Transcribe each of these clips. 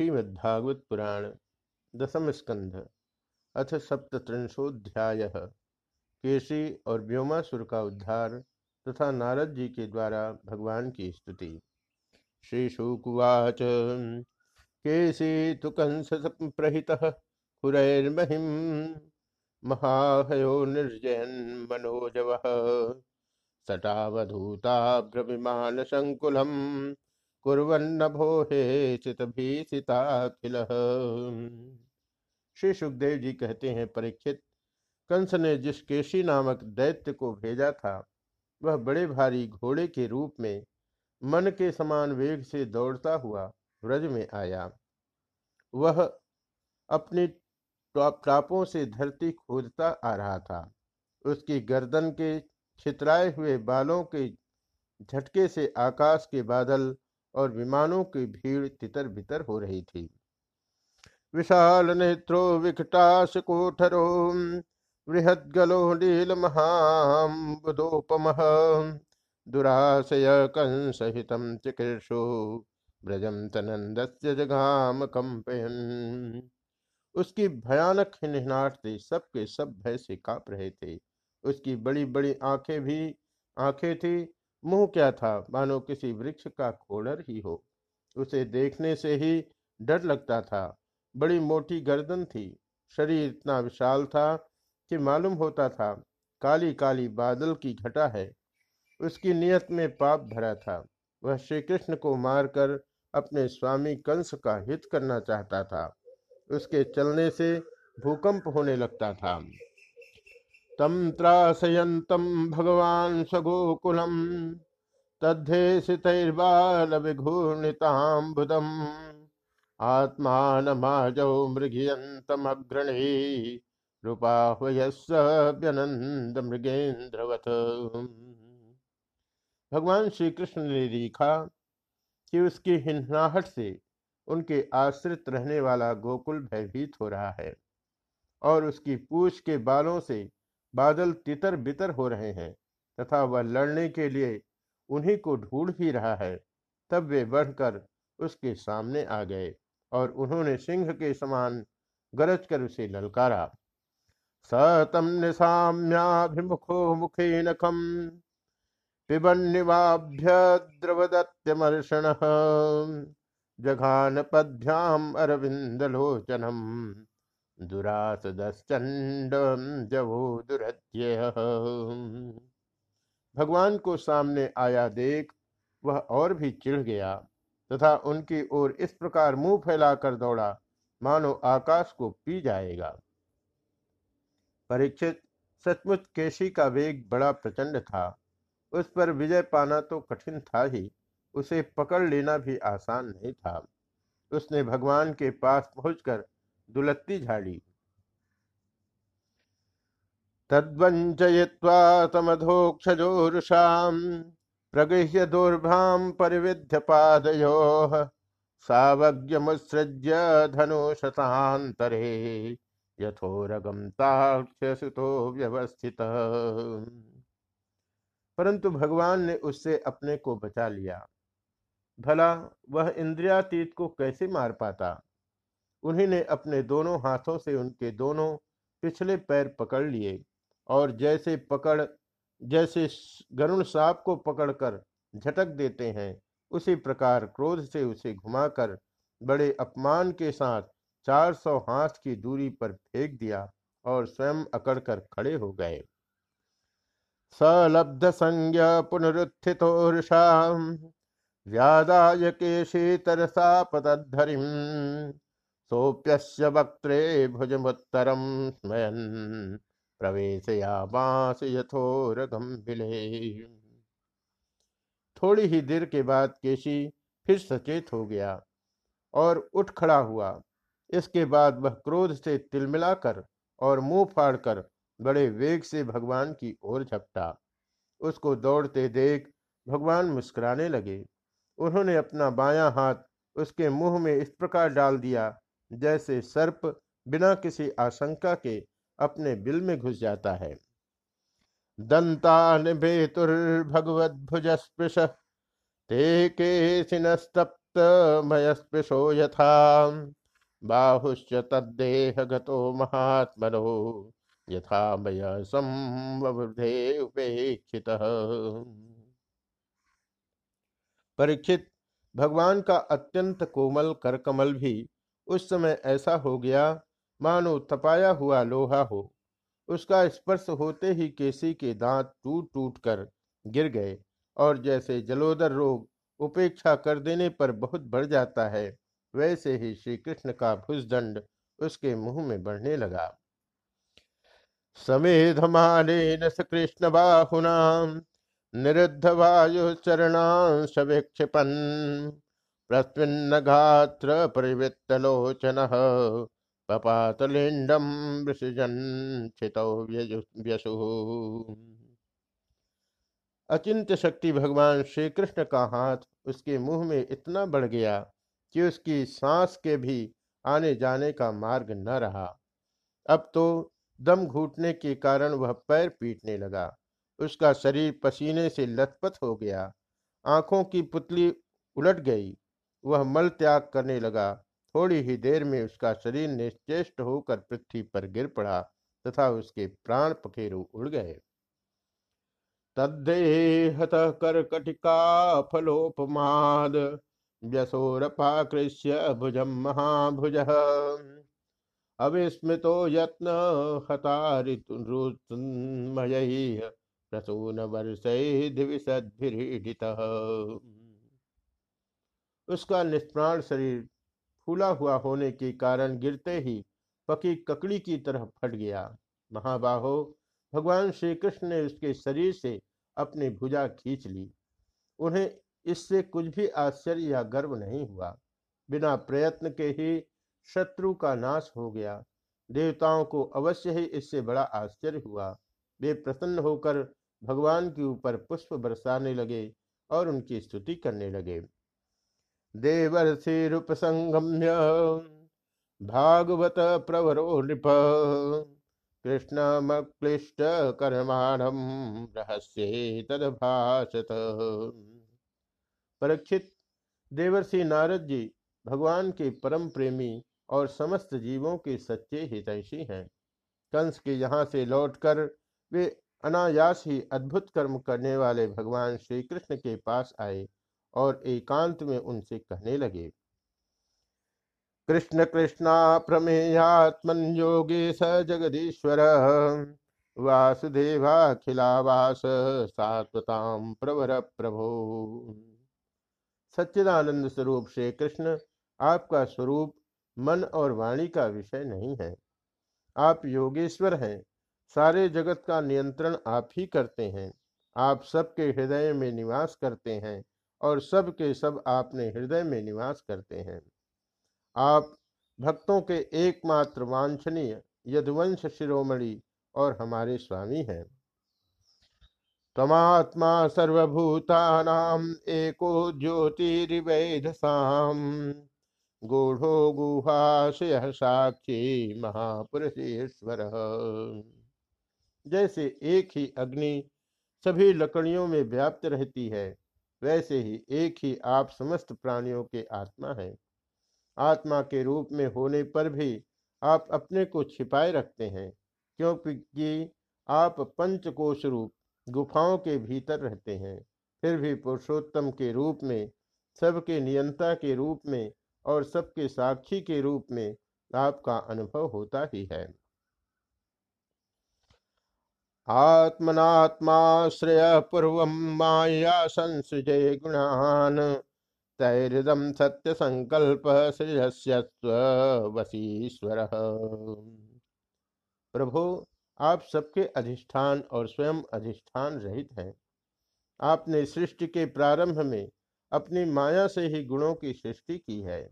श्रीमद्भागवत पुराण दसम स्कंध, अथ सप्तत्रिंशोध्याय केशी और व्योमासुर का उद्धार तथा नारद जी के द्वारा भगवान की स्तुति। श्री शुकुवाच केशी तो कंस प्रहित खुरैर्महिम महाहयो निर्जयन मनोजव। सटावधूताभ्रविमान संकुलम कुरन्नभो हे चितभीषिताखिल श्री सुखदेव जी कहते हैं, परीक्षित, कंस ने जिस केशी नामक दैत्य को भेजा था, वह बड़े भारी घोड़े के रूप में मन के समान वेग से दौड़ता हुआ व्रज में आया। वह अपनी टापों से धरती खोदता आ रहा था। उसकी गर्दन के छितराए हुए बालों के झटके से आकाश के बादल और विमानों की भीड़ तितर बितर हो रही थी। विशाल नेत्रो, विकटाश कोठरो बृहद्गलो नील महाबुदोपम दुराशय कंसहित चिकीर्षु, ब्रजम तनंदस्य जगाम कंपयन। उसकी भयानक हिनहनाट से सबके सब भय से काप रहे थे। उसकी बड़ी बड़ी आँखें भी, आँखें थी मुँह क्या था? मानो किसी वृक्ष का खोड़र ही हो। उसे देखने से ही डर लगता था। बड़ी मोटी गर्दन थी। शरीर इतना विशाल था कि मालूम होता था काली काली बादल की घटा है। उसकी नियत में पाप भरा था। वह श्री कृष्ण को मारकर अपने स्वामी कंस का हित करना चाहता था। उसके चलने से भूकंप होने लगता था। तम त्रासयन्तं भगवान् सगोकुलं तद्धेसितैर्बालविघूर्णिताम्बुदम्। आत्मानमाजौ मृगियन्तमग्रणी रूपाह्वयस्यनंद मृगेन्द्रवत भगवान श्री कृष्ण ने देखा कि उसकी हिन्नाहट से उनके आश्रित रहने वाला गोकुल भयभीत हो रहा है और उसकी पूछ के बालों से बादल तितर बितर हो रहे हैं तथा वह लड़ने के लिए उन्हीं को ढूंढ ही रहा है। तब वे बढ़कर उसके सामने आ गए और उन्होंने सिंह के समान गरज कर उसे ललकारा। सतम निशाम्याभिमुखो मुखे नखम पिबन्निवाभ्य द्रवदत्यमर्षण जघान पद्भ्याम अरविंदलोचनम दुरासदश्चंड जवो भगवान को सामने आया देख, वह और भी चिढ़ गया तथा उनकी ओर इस प्रकार मुँह फैलाकर दौड़ा, मानो आकाश को पी जाएगा। परीक्षित, सचमुच केशी का वेग बड़ा प्रचंड था। उस पर विजय पाना तो कठिन था ही, उसे पकड़ लेना भी आसान नहीं था। उसने भगवान के पास पहुंचकर दुलत्ती झाड़ी। तद्वंचयित्वा समधोक्षजोरुषां प्रगृह्य दुर्भां परिविध्य पादयोः यथोरगम व्यवस्थित। परंतु भगवान ने उससे अपने को बचा लिया। भला वह इंद्रियातीत को कैसे मार पाता? उन्हीं अपने दोनों हाथों से उनके दोनों पिछले पैर पकड़ लिए और जैसे पकड़, जैसे गरुण सांप को पकड़कर झटक देते हैं, उसी प्रकार क्रोध से उसे घुमाकर बड़े अपमान के साथ चार सौ हाथ की दूरी पर फेंक दिया और स्वयं अकड़कर खड़े हो गए। सलब्ध संज्ञा पुनरुत्थितोषा व्यादाय केशी तरसा पतद्धरिम सोप्यस्य वक्त्रे भुजमुत्तरम स्मयन प्रवेशयामास यथोर गंभिले थोड़ी ही देर के बाद केशी फिर सचेत हो गया और उठ खड़ा हुआ। इसके बाद वह क्रोध से तिलमिलाकर और मुँह फाड़कर बड़े वेग से भगवान की ओर झपटा। उसको दौड़ते देख भगवान मुस्कुराने लगे। उन्होंने अपना बायां हाथ उसके मुँह में इस प्रकार डाल दिया जैसे सर्प बिना किसी आशंका के अपने बिल में घुस जाता है। दंतान भगवत भुज स्पृश ते के रक्तमयस्पृशो यथा। बाहुश्च तद्देह गतो महात्मनो, यथा मय संवृधे उपेक्षित। परीक्षित, भगवान का अत्यंत कोमल करकमल भी उस समय ऐसा हो गया, मानो तपाया हुआ लोहा हो। उसका स्पर्श होते ही केसी के दांत टूट टूट कर गिर गए और जैसे जलोदर रोग उपेक्षा कर देने पर बहुत बढ़ जाता है, वैसे ही श्री कृष्ण का भुजदंड उसके मुँह में बढ़ने लगा। समेधमानेन स कृष्ण बाहुना निरुद्ध वायु चरणांश विक्षिपन प्रस्विन्न गात्र परिवृत्तलोचन पपातलिंडम विसृजन छितौ अचिंत्य शक्ति भगवान श्री कृष्ण का हाथ उसके मुँह में इतना बढ़ गया कि उसकी सांस के भी आने जाने का मार्ग न रहा। अब तो दम घूटने के कारण वह पैर पीटने लगा। उसका शरीर पसीने से लथपथ हो गया। आँखों की पुतली उलट गई। वह मल त्याग करने लगा। थोड़ी ही देर में उसका शरीर निश्चेष्ट होकर पृथ्वी पर गिर पड़ा तथा उसके प्राण पखेरु उड़ गए। तद्देहत कर्कटिका फलोपमाद व्यसोरपाकृष्य भुजम महाभुज। अविस्मृतो यत्न हतारितुन्मय प्रसून वर्षित उसका निष्प्राण शरीर फूला हुआ होने के कारण गिरते ही पकी ककड़ी की तरह फट गया। महाबाहो, भगवान श्री कृष्ण ने उसके शरीर से अपनी भुजा खींच ली। उन्हें इससे कुछ भी आश्चर्य या गर्व नहीं हुआ। बिना प्रयत्न के ही शत्रु का नाश हो गया। देवताओं को अवश्य ही इससे बड़ा आश्चर्य हुआ। वे प्रसन्न होकर भगवान के ऊपर पुष्प बरसाने लगे और उनकी स्तुति करने लगे। देवर्षि रूपसंगम्य भागवत प्रवरो नृप। कृष्णमक्लिष्ट कर्माणम रहस्य तदभाषत परीक्षित देवर्षि नारद जी भगवान के परम प्रेमी और समस्त जीवों के सच्चे हितैषी हैं। कंस के यहाँ से लौटकर वे अनायास ही अद्भुत कर्म करने वाले भगवान श्री कृष्ण के पास आए। और एकांत में उनसे कहने लगे, कृष्ण कृष्णा प्रमेयात्मन योगी स जगदीश्वर वासुदेवाखिलावास सात्वताम प्रवर प्रभो। सच्चिदानंद स्वरूप श्री कृष्ण आपका स्वरूप, मन और वाणी का विषय नहीं है। आप योगेश्वर हैं, सारे जगत का नियंत्रण आप ही करते हैं। आप सबके हृदय में निवास करते हैं। और सब के सब आपने हृदय में निवास करते हैं। आप भक्तों के एकमात्र वांछनीय यदुवंश शिरोमणि और हमारे स्वामी हैं। तमात्मा सर्वभूतानाम एको ज्योतिर्वैधसाम गूढ़ो गुहाशय साक्षी महापुरुषेश्वर। जैसे एक ही अग्नि सभी लकड़ियों में व्याप्त रहती है वैसे ही एक ही आप समस्त प्राणियों के आत्मा हैं। आत्मा के रूप में होने पर भी आप अपने को छिपाए रखते हैं, क्योंकि आप पंचकोश रूप गुफाओं के भीतर रहते हैं। फिर भी पुरुषोत्तम के रूप में, सबके नियंता के रूप में और सबके साक्षी के रूप में आपका अनुभव होता ही है। आत्मनात्माश्रय पूर्व माया संसृजय गुणान। तैरदम सत्य संकल्प वशीश्वर प्रभु, आप सबके अधिष्ठान और स्वयं अधिष्ठान रहित हैं। आपने सृष्टि के प्रारंभ में अपनी माया से ही गुणों की सृष्टि की है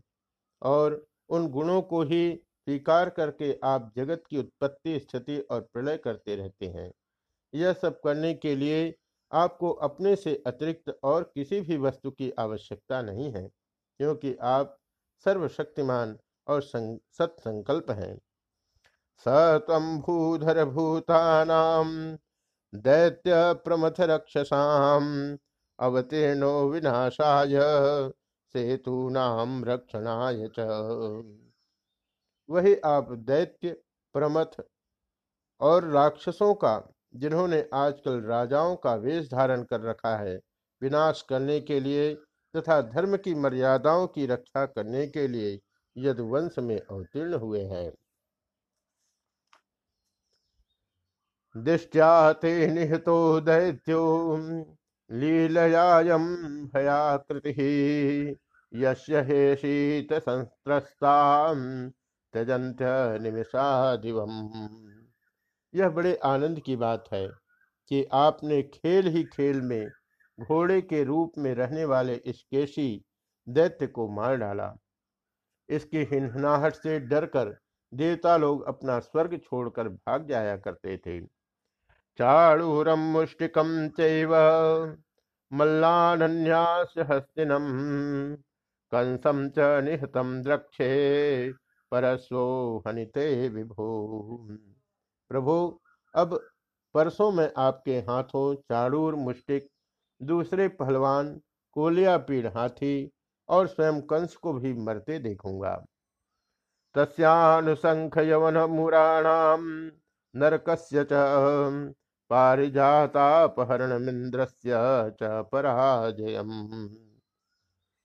और उन गुणों को ही स्वीकार करके आप जगत की उत्पत्ति, स्थिति और प्रलय करते रहते हैं। यह सब करने के लिए आपको अपने से अतिरिक्त और किसी भी वस्तु की आवश्यकता नहीं है, क्योंकि आप सर्वशक्तिमान और सत्संकल्प हैं। स भूधर भूतानाम दैत्य प्रमथ रक्षसाम अवतीर्णो विनाशाय सेतूनाम रक्षणाय च। वही आप दैत्य प्रमथ और राक्षसों का जिन्होंने आजकल राजाओं का वेश धारण कर रखा है, विनाश करने के लिए तथा धर्म की मर्यादाओं की रक्षा करने के लिए यदुवंश में अवतीर्ण हुए हैं। दृष्टिया ते निहतो दैत्यो लीलयायम भयाकृति, यस्य हे शीत संस्त्रस्ता त्यजंत्य निमिषादिवम। यह बड़े आनंद की बात है कि आपने खेल ही खेल में, घोड़े के रूप में रहने वाले इस इसकेशी दैत्य को मार डाला। इसकी हिन्हनाहट से डरकर देवता लोग अपना स्वर्ग छोड़कर भाग जाया करते थे। चाड़ूरम मुष्टिकम चैव मल्लान्यास हस्तिनम कंसम च निहतम द्रक्षे परस्वो हनिते विभो प्रभु, अब परसों में आपके हाथों चाड़ूर मुष्टिक, दूसरे पहलवान कोलिया पीड़ हाथी और स्वयं कंस को भी मरते देखूँगा। तस्यानुसंख यवन मुराणाम नरकस्य च पारिजातापहरणमिंद्रस्य च पराजयम।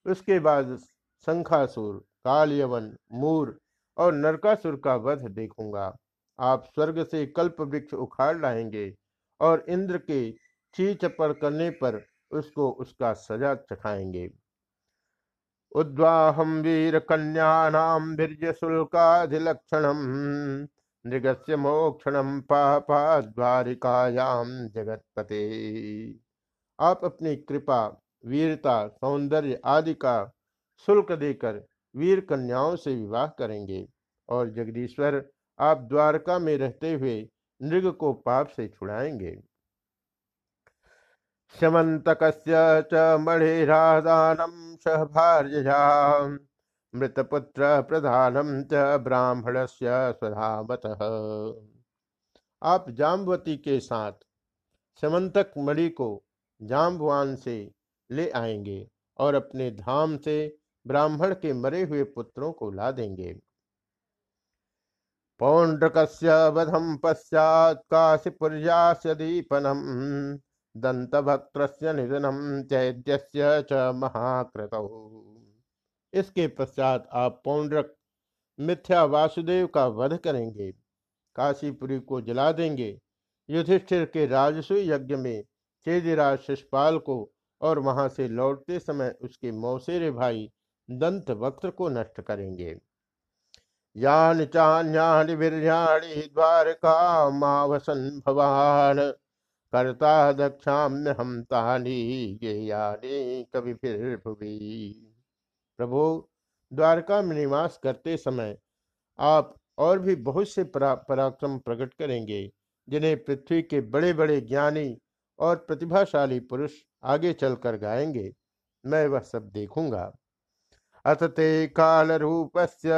उसके बाद शंखासुर, कालयवन, मूर और नरकासुर का वध देखूँगा। आप स्वर्ग से कल्प वृक्ष उखाड़ लाएँगे और इंद्र के ची चपर करने पर उसको उसका सजा चखाएँगे। उद्वाहम वीर कन्यानाम वीर्य शुल्काधिलक्षणम नृगस्य मोक्षणम पापा द्वारिकायाम जगतपते। आप अपनी कृपा, वीरता, सौंदर्य आदि का शुल्क देकर वीर कन्याओं से विवाह करेंगे और जगदीश्वर आप द्वारका में रहते हुए नृग को पाप से छुड़ाएँगे। शमंतक मणिरादानम सह भार्या मृतपुत्र प्रधानम च ब्राह्मण से स्वधावत। आप जाम्बवती के साथ समंतक मणि को जाम्बवान से ले आएँगे और अपने धाम से ब्राह्मण के मरे हुए पुत्रों को ला देंगे। पौंड्रकस्य वधम पश्चात काशीपुर्यास्य दीपनम दंतभक्त्रस्य निधनम चैद्यस्य च महाकृतौ। इसके पश्चात आप पौंड्रक मिथ्या वासुदेव का वध करेंगे, काशीपुरी को जला देंगे। युधिष्ठिर के राजसु यज्ञ में चेदिराज शिषपाल को और वहाँ से लौटते समय उसके मौसेरे भाई दंत वक्त्र को नष्ट करेंगे। यानि चान्यानि वीर्याणि द्वारकामावसन् भवान्। कर्ता दक्षाम्य हम तानी गेयानि कविभिर्भुवि। प्रभु, द्वारका में निवास करते समय आप और भी बहुत से पराक्रम प्रकट करेंगे, जिन्हें पृथ्वी के बड़े बड़े ज्ञानी और प्रतिभाशाली पुरुष आगे चलकर गाएँगे। मैं वह सब देखूँगा। अतते काल रूपस्य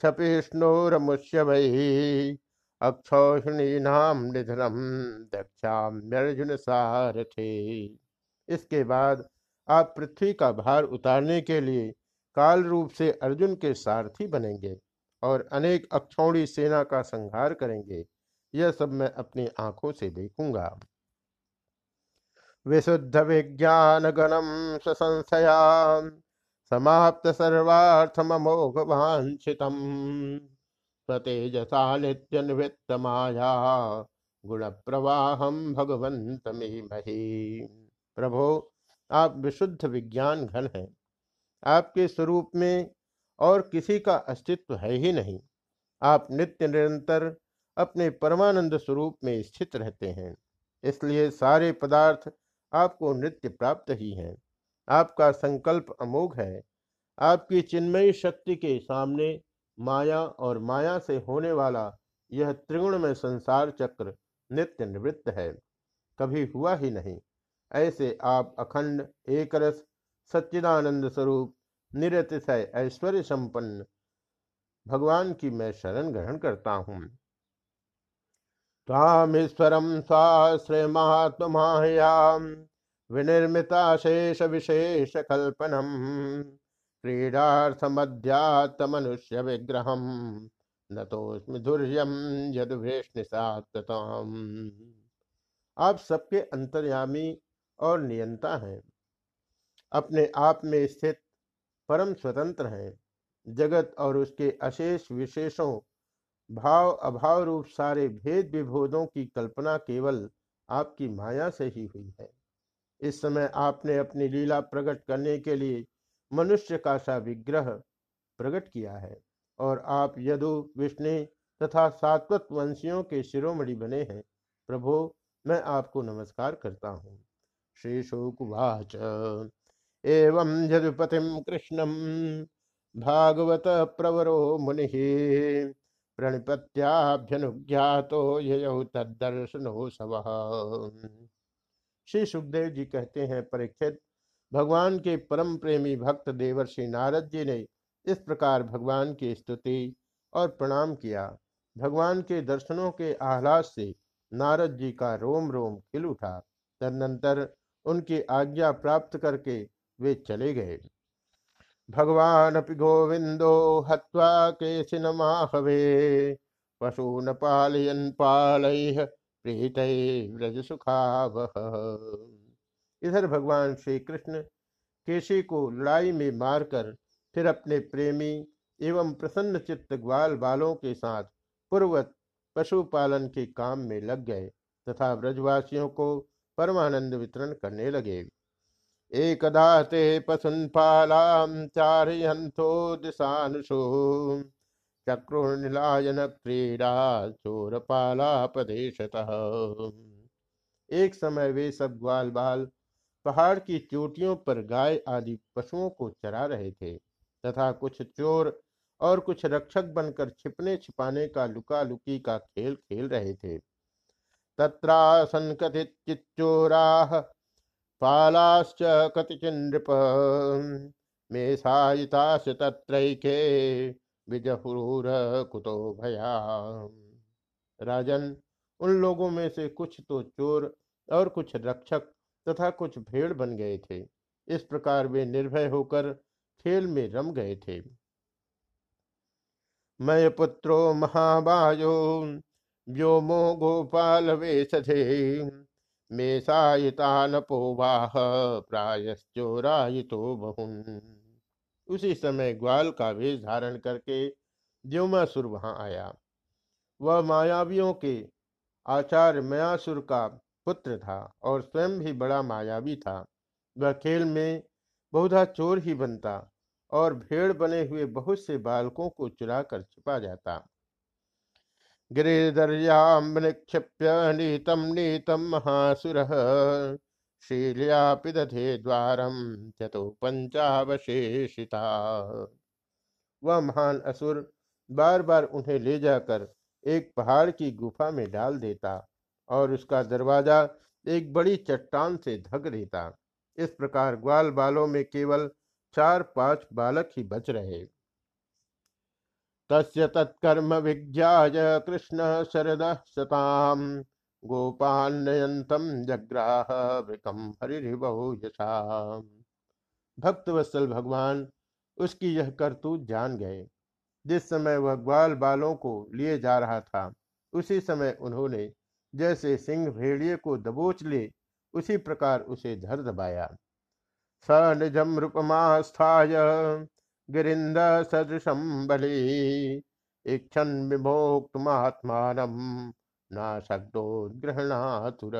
क्षपिष्णोरमुष्य वै अक्षौहिणीनाम निधनम दक्षाम्यर्जुन सारथे। इसके बाद आप पृथ्वी का भार उतारने के लिए काल रूप से अर्जुन के सारथी बनेंगे और अनेक अक्षौणी सेना का संहार करेंगे। यह सब मैं अपनी आँखों से देखूँगा। विशुद्ध विज्ञान गणम संशया समाप्त सर्वार्थमोघ वांछितम स्वतेजसा नित्य निवृत्त माया गुण प्रवाहम भगवंत मही प्रभो, आप विशुद्ध विज्ञान घन हैं। आपके स्वरूप में और किसी का अस्तित्व है ही नहीं। आप नित्य निरंतर अपने परमानंद स्वरूप में स्थित रहते हैं। इसलिए सारे पदार्थ आपको नित्य प्राप्त ही हैं। आपका संकल्प अमोघ है। आपकी चिन्मयी शक्ति के सामने माया और माया से होने वाला यह त्रिगुण में संसार चक्र नित्य निवृत्त है। कभी हुआ ही नहीं। ऐसे आप अखंड, एकरस, सच्चिदानंद स्वरूप, निरतिशय ऐश्वर्य संपन्न भगवान की मैं शरण ग्रहण करता हूँ। तामीश्वरम स्वाश्रय महात्मा विनिर्मिताशेष विशेष कल्पनम मनुष्य विग्रह न तो धुर्यम यद आप सबके अंतर्यामी और नियंता हैं। अपने आप में स्थित परम स्वतंत्र हैं। जगत और उसके अशेष विशेषों, भाव अभाव रूप सारे भेद विभोदों की कल्पना केवल आपकी माया से ही हुई है। इस समय आपने अपनी लीला प्रकट करने के लिए मनुष्य का सा विग्रह प्रकट किया है और आप यदु, विष्णु तथा सात्वत वंशियों के शिरोमणि बने हैं। प्रभो, मैं आपको नमस्कार करता हूँ। श्री शोकुवाच। एवं यदुपतिम कृष्णम भागवत प्रवरो मुनि प्रणिपत्याभ्यनुज्ञातो ययौ तदर्शनो सव श्री सुखदेव जी कहते हैं, परीक्षित, भगवान के परम प्रेमी भक्त देवर्षि नारद जी ने इस प्रकार भगवान की स्तुति और प्रणाम किया। भगवान के दर्शनों के आह्लाद से नारद जी का रोम रोम खिल उठा। तदनंतर उनकी आज्ञा प्राप्त करके वे चले गए। भगवान अपि गोविंदो हत्वा के माहवे, पशून पालयन पालय प्रीत व्रज सुखावह इधर भगवान श्री कृष्ण केशी को लड़ाई में मारकर फिर अपने प्रेमी एवं प्रसन्न चित्त ग्वाल बालों के साथ पूर्वत पशुपालन के काम में लग गए तथा ब्रजवासियों को परमानंद वितरण करने लगे। एकदा ते पशुन पालाम चारयंथो दिशानुषु चक्रुनिलायन क्रीड़ा चोर पालापदेशतः एक समय वे सब ग्वाल बाल पहाड़ की चोटियों पर गाय आदि पशुओं को चरा रहे थे तथा कुछ चोर और कुछ रक्षक बनकर छिपने छिपाने का लुका लुकी का खेल खेल रहे थे। तत्रासन कथित चिच्चोरा पालाश्च कतिचिन्नृप। मेषायिताश तत्रैके। विजहुर कुतो भया राजन, उन लोगों में से कुछ तो चोर और कुछ रक्षक तथा कुछ भेड़ बन गए थे। इस प्रकार वे निर्भय होकर खेल में रम गए थे। मय पुत्रो महाबायो, व्योमो गोपाल वेशधे मेषायितानपोवाह प्रायश्चोरायितो बहुन। उसी समय ग्वाल का वेश धारण करके द्योमासुर वहाँ आया। वह मायावियों के आचार्य मयासुर का पुत्र था और स्वयं भी बड़ा मायावी था। वह खेल में बहुधा चोर ही बनता और भेड़ बने हुए बहुत से बालकों को चुरा कर छिपा जाता। गिरिदर्याम निक्षिप्य नीतम नीतम महासुर शीलिया पिदधे द्वारम चतो पंचावशेषिता वह महान असुर बार बार उन्हें ले जाकर एक पहाड़ की गुफा में डाल देता और उसका दरवाज़ा एक बड़ी चट्टान से ढक देता। इस प्रकार ग्वाल बालों में केवल चार पाँच बालक ही बच रहे। तस्य तत्कर्म विज्ञाय कृष्ण शरद सताम गोपान्नयंतम जग्राह विकम हरिभु यशा। भक्त वत्सल भगवान, उसकी यह करतूत जान गए। जिस समय वह ग्वाल बालों को लिए जा रहा था, उसी समय उन्होंने जैसे सिंह भेड़िए को दबोच ले, उसी प्रकार उसे धर दबाया। स निजम रूपमास्थाय गिरिंद सदृशम बलि, इच्छन विमोक्तमात्मान ना शक्तोग्रहणातुर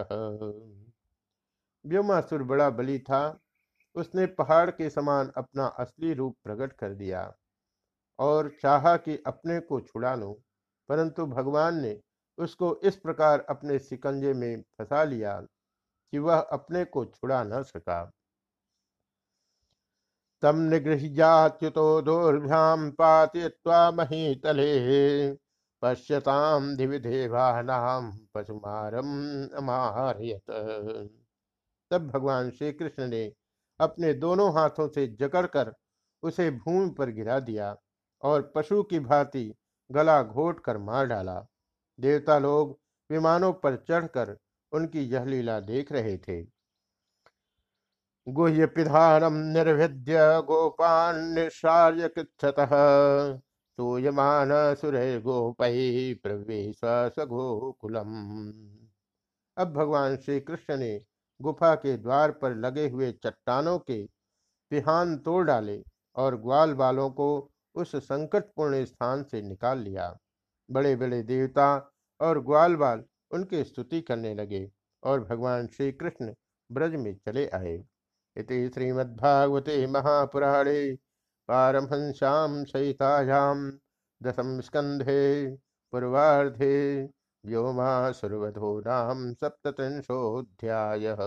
व्योमासुर बड़ा बलि था। उसने पहाड़ के समान अपना असली रूप प्रकट कर दिया और चाहा कि अपने को छुड़ा लो, परंतु भगवान ने उसको इस प्रकार अपने सिकंजे में फंसा लिया कि वह अपने को छुड़ा न सका। तम निगृह्याच्युतो दोर्भ्याम पातय्वा महीतले। पश्यताम दिविदेवानाम पशुमारम अमारयत तब भगवान श्री कृष्ण ने अपने दोनों हाथों से जकड़कर उसे भूमि पर गिरा दिया और पशु की भांति गला घोट कर मार डाला। देवता लोग विमानों पर चढ़कर उनकी यह लीला देख रहे थे। गुह्य पिधानम निर्भिद्य गोपान कृच्छतः सूयमान सुरे गोपई प्रवेश सगोकुलम अब भगवान श्री कृष्ण ने गुफा के द्वार पर लगे हुए चट्टानों के पिहान तोड़ डाले और ग्वाल बालों को उस संकटपूर्ण स्थान से निकाल लिया। बड़े बड़े देवता और ग्वाल बाल उनकी स्तुति करने लगे और भगवान श्री कृष्ण ब्रज में चले आए। इति श्रीमद्भागवते महापुराणे पारमहंस्यां सहितायां दशम स्कंधे पूर्वाधे व्योमा सुरवधो नाम सप्तत्रिंशोऽध्यायः।